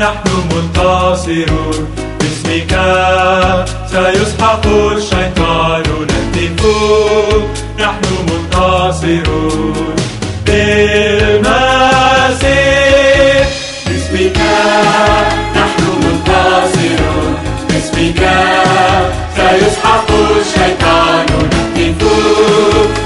نحن منتصرون. باسمك سيسحق الشيطان نهتف نحن منتصرون. بالمسيح. باسمك نحن منتصرون. باسمك سيسحق الشيطان نهتف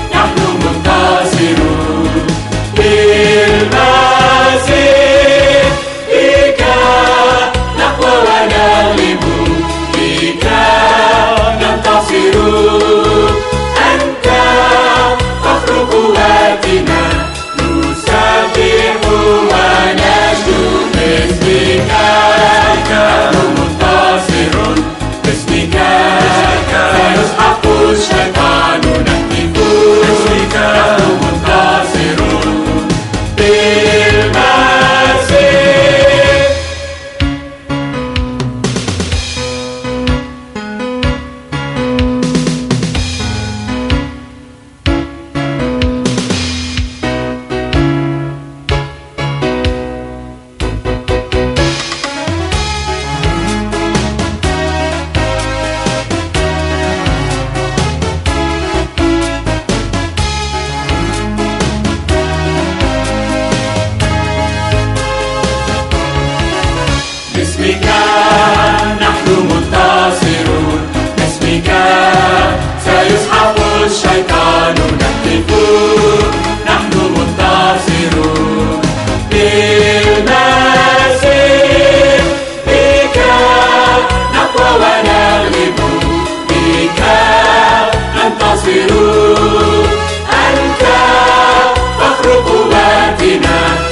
باسمك نحن منتصرون. باسمك سيسحق الشيطان نهتف. نحن منتصرون. بالمسيح بك نقوى ونغلب. بك ننتصر. أنت فخر قواتنا.